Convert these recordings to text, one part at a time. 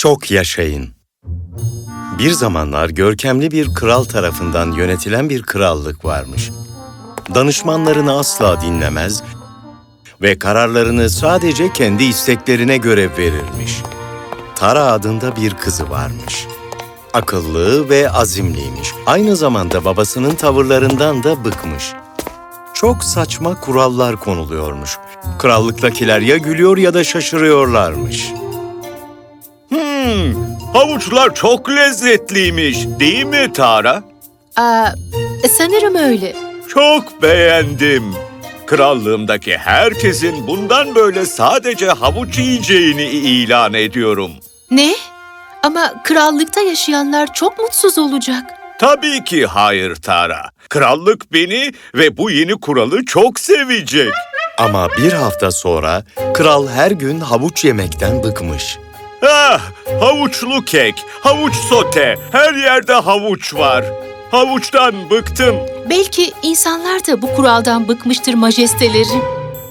Çok yaşayın. Bir zamanlar görkemli bir kral tarafından yönetilen bir krallık varmış. Danışmanlarını asla dinlemez ve kararlarını sadece kendi isteklerine göre verirmiş. Tara adında bir kızı varmış. Akıllı ve azimliymiş. Aynı zamanda babasının tavırlarından da bıkmış. Çok saçma kurallar konuluyormuş. Krallıktakiler ya gülüyor ya da şaşırıyorlarmış. Hmm, havuçlar çok lezzetliymiş değil mi Tara? Aa, sanırım öyle. Çok beğendim. Krallığımdaki herkesin bundan böyle sadece havuç yiyeceğini ilan ediyorum. Ne? Ama krallıkta yaşayanlar çok mutsuz olacak. Tabii ki hayır Tara. Krallık beni ve bu yeni kuralı çok sevecek. Ama bir hafta sonra kral her gün havuç yemekten bıkmış. Ah, havuçlu kek, havuç sote, her yerde havuç var. Havuçtan bıktım. Belki insanlar da bu kuraldan bıkmıştır majesteleri.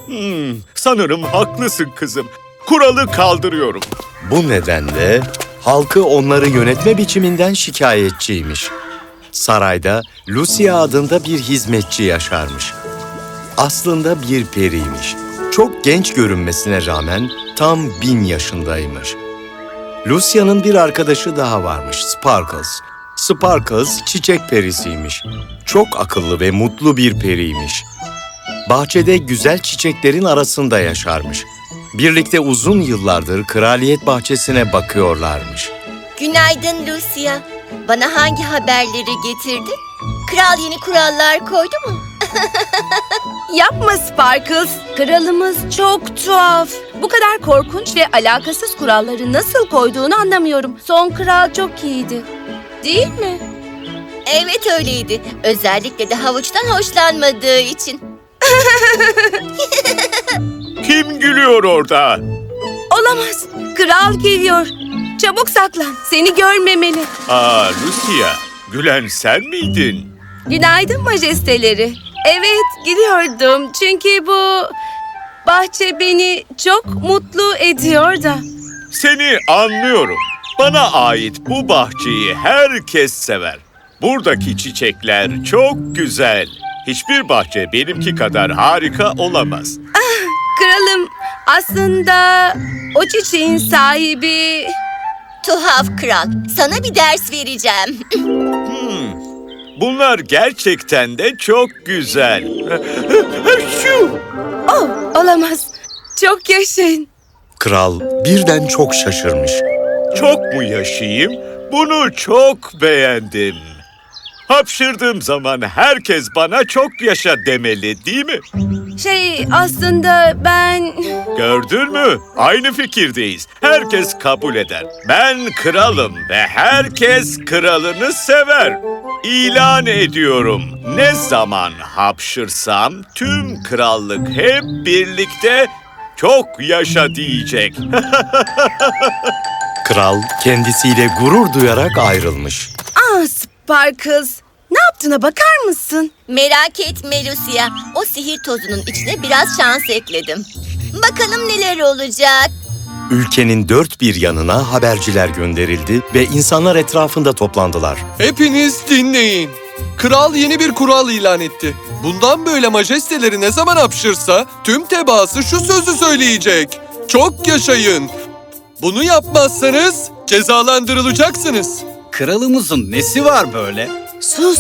Hmm, sanırım haklısın kızım. Kuralı kaldırıyorum. Bu nedenle halkı onları yönetme biçiminden şikayetçiymiş. Sarayda Lucia adında bir hizmetçi yaşarmış. Aslında bir periymiş. Çok genç görünmesine rağmen tam bin yaşındaymış. Lucia'nın bir arkadaşı daha varmış, Sparkles. Sparkles çiçek perisiymiş. Çok akıllı ve mutlu bir periymiş. Bahçede güzel çiçeklerin arasında yaşarmış. Birlikte uzun yıllardır kraliyet bahçesine bakıyorlarmış. Günaydın Lucia. Bana hangi haberleri getirdin? Kral yeni kurallar koydu mu? Yapma Sparkles. Kralımız çok tuhaf. Bu kadar korkunç ve alakasız kuralları nasıl koyduğunu anlamıyorum. Son kral çok iyiydi. Değil mi? Evet öyleydi. Özellikle de havuçtan hoşlanmadığı için. Kim gülüyor orada? Olamaz. Kral geliyor. Çabuk saklan. Seni görmemeli. Aa Lucia, gülen sen miydin? Günaydın majesteleri. Evet gidiyordum çünkü bu bahçe beni çok mutlu ediyor da. Seni anlıyorum. Bana ait bu bahçeyi herkes sever. Buradaki çiçekler çok güzel. Hiçbir bahçe benimki kadar harika olamaz. Kralım aslında o çiçeğin sahibi... Tuhaf kral. Sana bir ders vereceğim. Bunlar gerçekten de çok güzel. Şu! Oh olamaz. Çok yaşayın. Kral birden çok şaşırmış. Çok mu yaşayayım? Bunu çok beğendim. Hapşırdığım zaman herkes bana çok yaşa demeli değil mi? Şey aslında ben... Gördün mü? Aynı fikirdeyiz. Herkes kabul eder. Ben kralım ve herkes kralını sever. İlan ediyorum. Ne zaman hapşırsam tüm krallık hep birlikte çok yaşa diyecek. Kral kendisiyle gurur duyarak ayrılmış. Ah Sparkles. Ne yaptığına bakar mısın? Merak etme Lucia. O sihir tozunun içine biraz şans ekledim. Bakalım neler olacak. Ülkenin dört bir yanına haberciler gönderildi ve insanlar etrafında toplandılar. Hepiniz dinleyin. Kral yeni bir kural ilan etti. Bundan böyle majesteleri ne zaman hapşırsa tüm tebaası şu sözü söyleyecek. Çok yaşayın. Bunu yapmazsanız cezalandırılacaksınız. Kralımızın nesi var böyle? Sus!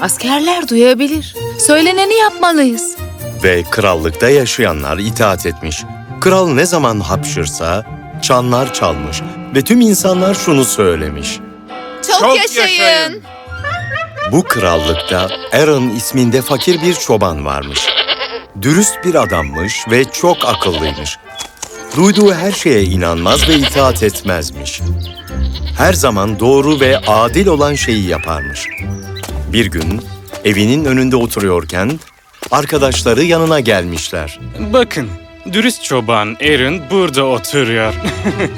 Askerler duyabilir. Söyleneni yapmalıyız. Ve krallıkta yaşayanlar itaat etmiş. Kral ne zaman hapşırsa çanlar çalmış ve tüm insanlar şunu söylemiş. Çok, yaşayın. Bu krallıkta Aaron isminde fakir bir çoban varmış. Dürüst bir adammış ve çok akıllıymış. Duyduğu her şeye inanmaz ve itaat etmezmiş. Her zaman doğru ve adil olan şeyi yaparmış. Bir gün evinin önünde oturuyorken arkadaşları yanına gelmişler. Bakın, dürüst çoban Aaron burada oturuyor.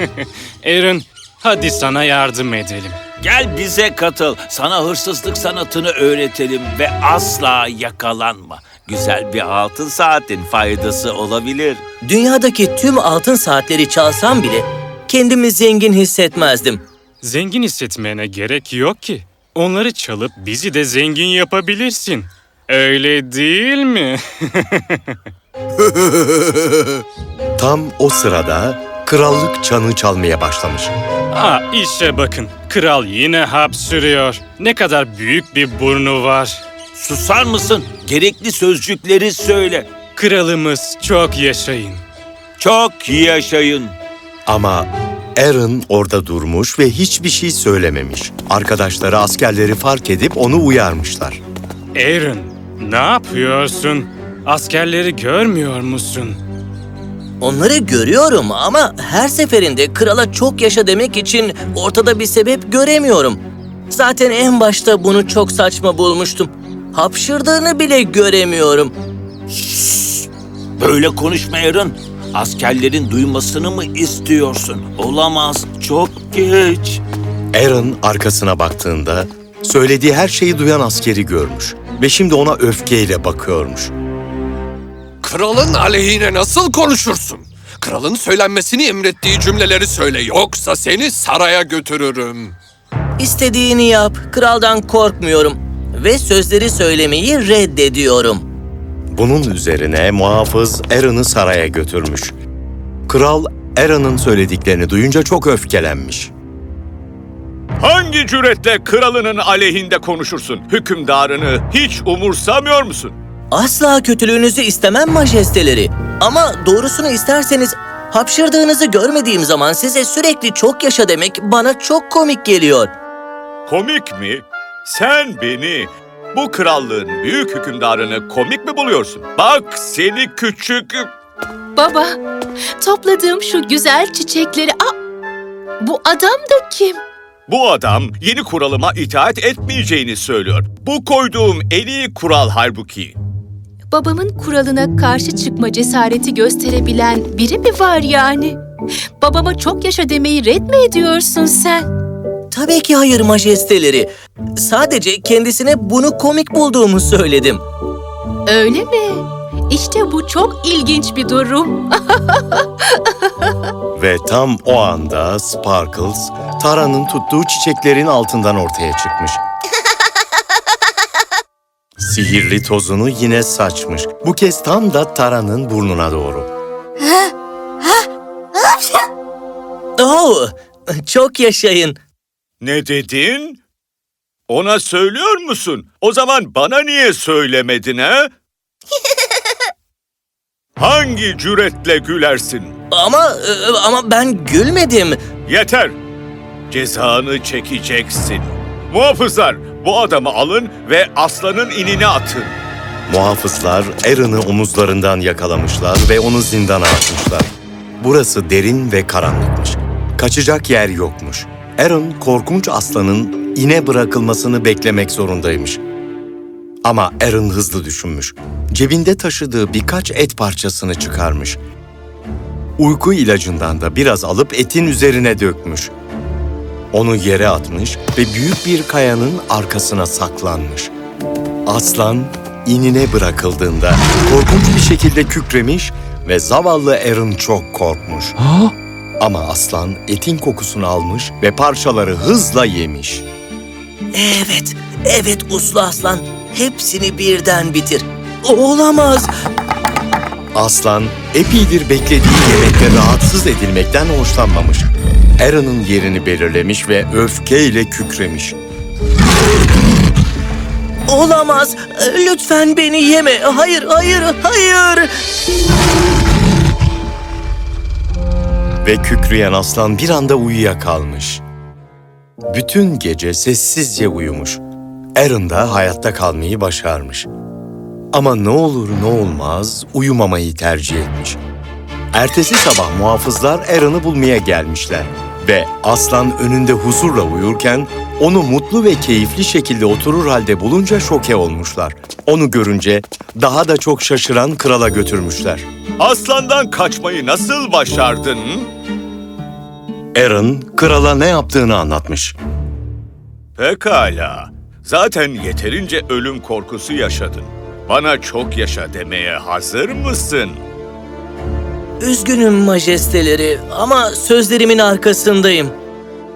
Aaron, hadi sana yardım edelim. Gel bize katıl. Sana hırsızlık sanatını öğretelim ve asla yakalanma. Güzel bir altın saatin faydası olabilir. Dünyadaki tüm altın saatleri çalsam bile kendimi zengin hissetmezdim. Zengin hissetmene gerek yok ki. Onları çalıp bizi de zengin yapabilirsin. Öyle değil mi? Tam o sırada krallık çanı çalmaya başlamış. Aa, işte bakın. Kral yine hapsırıyor. Ne kadar büyük bir burnu var. Susar mısın? Gerekli sözcükleri söyle. Kralımız çok yaşayın. Çok yaşayın. Ama Aaron orada durmuş ve hiçbir şey söylememiş. Arkadaşları askerleri fark edip onu uyarmışlar. Aaron, ne yapıyorsun? Askerleri görmüyor musun? Onları görüyorum ama her seferinde krala çok yaşa demek için ortada bir sebep göremiyorum. Zaten en başta bunu çok saçma bulmuştum. Hapşırdığını bile göremiyorum. Böyle konuşma Aaron. Askerlerin duymasını mı istiyorsun? Olamaz. Çok geç. Aaron arkasına baktığında söylediği her şeyi duyan askeri görmüş ve şimdi ona öfkeyle bakıyormuş. Kralın aleyhine nasıl konuşursun? Kralın söylenmesini emrettiği cümleleri söyle yoksa seni saraya götürürüm. İstediğini yap, kraldan korkmuyorum ve sözleri söylemeyi reddediyorum. Bunun üzerine muhafız Aaron'ı saraya götürmüş. Kral Aaron'ın söylediklerini duyunca çok öfkelenmiş. Hangi cüretle kralının aleyhinde konuşursun? Hükümdarını hiç umursamıyor musun? Asla kötülüğünüzü istemem majesteleri. Ama doğrusunu isterseniz hapşırdığınızı görmediğim zaman size sürekli çok yaşa demek bana çok komik geliyor. Komik mi? Sen beni, bu krallığın büyük hükümdarını komik mi buluyorsun? Bak seni küçük... Baba, topladığım şu güzel çiçekleri... Aa, bu adam da kim? Bu adam yeni kuralıma itaat etmeyeceğini söylüyor. Bu koyduğum en iyi kural halbuki. Babamın kuralına karşı çıkma cesareti gösterebilen biri mi var yani? Babama çok yaşa demeyi red mi ediyorsun sen? Tabii ki hayır majesteleri. Sadece kendisine bunu komik bulduğumu söyledim. Öyle mi? İşte bu çok ilginç bir durum. Ve tam o anda Sparkles, Tara'nın tuttuğu çiçeklerin altından ortaya çıkmış. Sihirli tozunu yine saçmış. Bu kez tam da Tara'nın burnuna doğru. Oh, çok yaşayın. Ne dedin? Ona söylüyor musun? O zaman bana niye söylemedin ha? Hangi cüretle gülersin? Ama e, ama ben gülmedim. Yeter! Cezanı çekeceksin. Muhafızlar, bu adamı alın ve aslanın inine atın. Muhafızlar Aaron'ı omuzlarından yakalamışlar ve onu zindana atmışlar. Burası derin ve karanlıkmış. Kaçacak yer yokmuş. Aaron korkunç aslanın ine bırakılmasını beklemek zorundaymış. Ama Aaron hızlı düşünmüş. Cebinde taşıdığı birkaç et parçasını çıkarmış. Uyku ilacından da biraz alıp etin üzerine dökmüş. Onu yere atmış ve büyük bir kayanın arkasına saklanmış. Aslan inine bırakıldığında korkunç bir şekilde kükremiş ve zavallı Aaron çok korkmuş. Ama aslan etin kokusunu almış ve parçaları hızla yemiş. Evet, evet uslu aslan. Hepsini birden bitir. Olamaz. Aslan epeydir beklediği yemekte rahatsız edilmekten hoşlanmamış. Aaron'ın yerini belirlemiş ve öfkeyle kükremiş. Olamaz. Lütfen beni yeme. Hayır, hayır, hayır. Ve kükreyen aslan bir anda uyuyakalmış. Bütün gece sessizce uyumuş. Aaron da hayatta kalmayı başarmış. Ama ne olur ne olmaz uyumamayı tercih etmiş. Ertesi sabah muhafızlar Aaron'ı bulmaya gelmişler. Ve aslan önünde huzurla uyurken onu mutlu ve keyifli şekilde oturur halde bulunca şoke olmuşlar. Onu görünce daha da çok şaşıran krala götürmüşler. Aslandan kaçmayı nasıl başardın? Aaron krala ne yaptığını anlatmış. Pekala. Zaten yeterince ölüm korkusu yaşadın. Bana çok yaşa demeye hazır mısın? Üzgünüm majesteleri ama sözlerimin arkasındayım.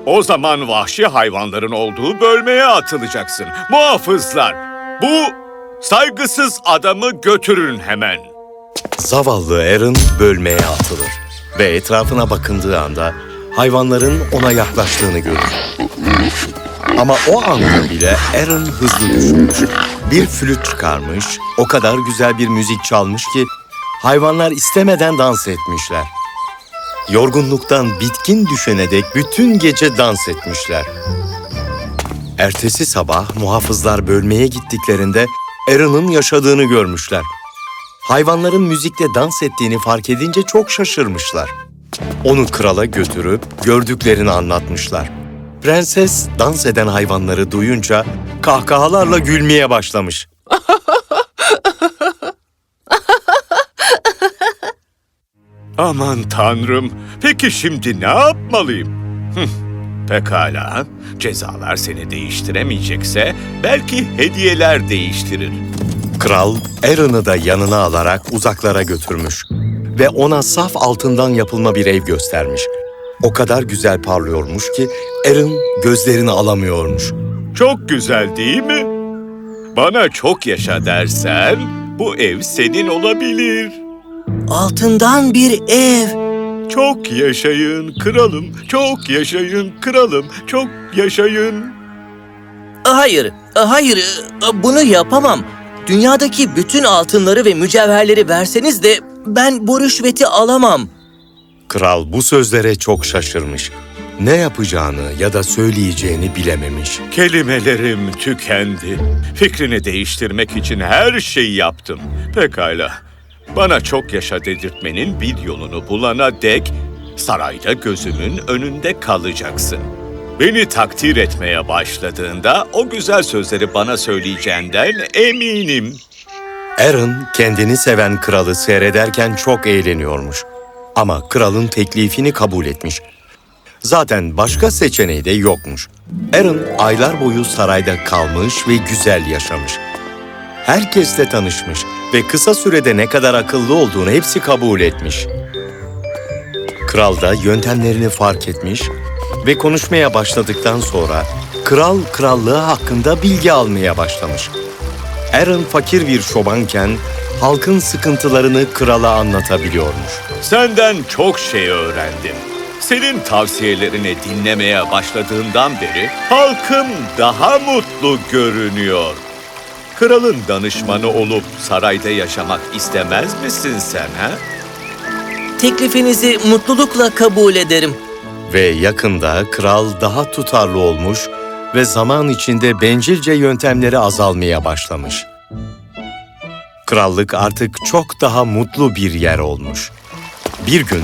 O zaman vahşi hayvanların olduğu bölmeye atılacaksın. Muhafızlar, bu saygısız adamı götürün hemen. Zavallı Aaron bölmeye atılır ve etrafına bakındığı anda hayvanların ona yaklaştığını görür. Ama o anda bile Aaron hızlı düşünmüş. Bir flüt çıkarmış, o kadar güzel bir müzik çalmış ki hayvanlar istemeden dans etmişler. Yorgunluktan bitkin düşene dek bütün gece dans etmişler. Ertesi sabah muhafızlar bölmeye gittiklerinde Aaron'ın yaşadığını görmüşler. Hayvanların müzikle dans ettiğini fark edince çok şaşırmışlar. Onu krala götürüp gördüklerini anlatmışlar. Prenses dans eden hayvanları duyunca kahkahalarla gülmeye başlamış. Aman tanrım, peki şimdi ne yapmalıyım? Pekala, cezalar seni değiştiremeyecekse belki hediyeler değiştirir. Kral Aaron'ı da yanına alarak uzaklara götürmüş ve ona saf altından yapılma bir ev göstermiş. O kadar güzel parlıyormuş ki Aaron gözlerini alamıyormuş. Çok güzel değil mi? Bana çok yaşa dersen bu ev senin olabilir. Altından bir ev. Çok yaşayın kralım, çok yaşayın kralım, çok yaşayın. Hayır, hayır bunu yapamam. Dünyadaki bütün altınları ve mücevherleri verseniz de ben bu rüşveti alamam. Kral bu sözlere çok şaşırmış. Ne yapacağını ya da söyleyeceğini bilememiş. Kelimelerim tükendi. Fikrini değiştirmek için her şeyi yaptım. Pekala. Bana çok yaşa dedirtmenin bir yolunu bulana dek sarayda gözümün önünde kalacaksın. Beni takdir etmeye başladığında o güzel sözleri bana söyleyeceğinden eminim. Aaron kendini seven kralı seyrederken çok eğleniyormuş. Ama kralın teklifini kabul etmiş. Zaten başka seçeneği de yokmuş. Aaron aylar boyu sarayda kalmış ve güzel yaşamış. Herkesle tanışmış ve kısa sürede ne kadar akıllı olduğunu hepsi kabul etmiş. Kral da yöntemlerini fark etmiş ve konuşmaya başladıktan sonra kral krallığı hakkında bilgi almaya başlamış. Aaron fakir bir çobanken halkın sıkıntılarını krala anlatabiliyormuş. Senden çok şey öğrendim. Senin tavsiyelerini dinlemeye başladığımdan beri halkım daha mutlu görünüyor. Kralın danışmanı olup sarayda yaşamak istemez misin sen ha? Teklifinizi mutlulukla kabul ederim. Ve yakında kral daha tutarlı olmuş ve zaman içinde bencilce yöntemleri azalmaya başlamış. Krallık artık çok daha mutlu bir yer olmuş. Bir gün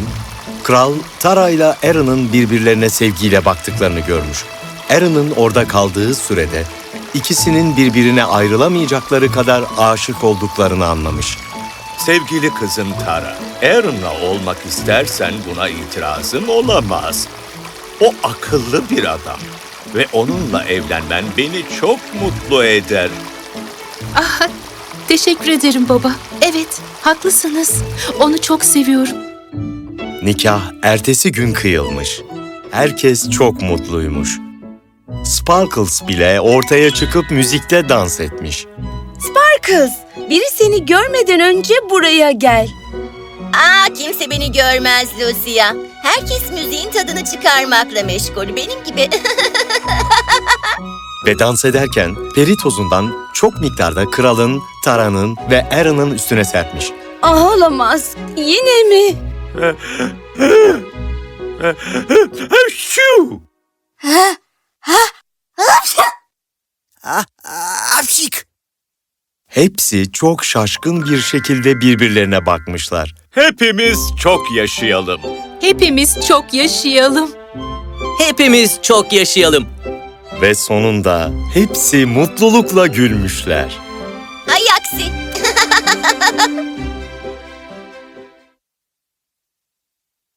kral Tara ile Aaron'ın birbirlerine sevgiyle baktıklarını görmüş. Aaron'ın orada kaldığı sürede ikisinin birbirine ayrılamayacakları kadar aşık olduklarını anlamış. Sevgili kızım Tara, Aaron'la olmak istersen buna itirazım olamaz. O akıllı bir adam ve onunla evlenmen beni çok mutlu eder. Ah, teşekkür ederim baba. Evet, haklısınız. Onu çok seviyorum. Nikah ertesi gün kıyılmış. Herkes çok mutluymuş. Sparkles bile ortaya çıkıp müzikte dans etmiş. Kız, biri seni görmeden önce buraya gel. Aa kimse beni görmez Lucia. Herkes müziğin tadını çıkarmakla meşgul. Benim gibi. Ve dans ederken peri tozundan çok miktarda kralın, Tara'nın ve Aaron'ın üstüne serpmiş. Ah olamaz. Yine mi? Şu! Hepsi çok şaşkın bir şekilde birbirlerine bakmışlar. Hepimiz çok yaşayalım. Hepimiz çok yaşayalım. Hepimiz çok yaşayalım. Ve sonunda hepsi mutlulukla gülmüşler.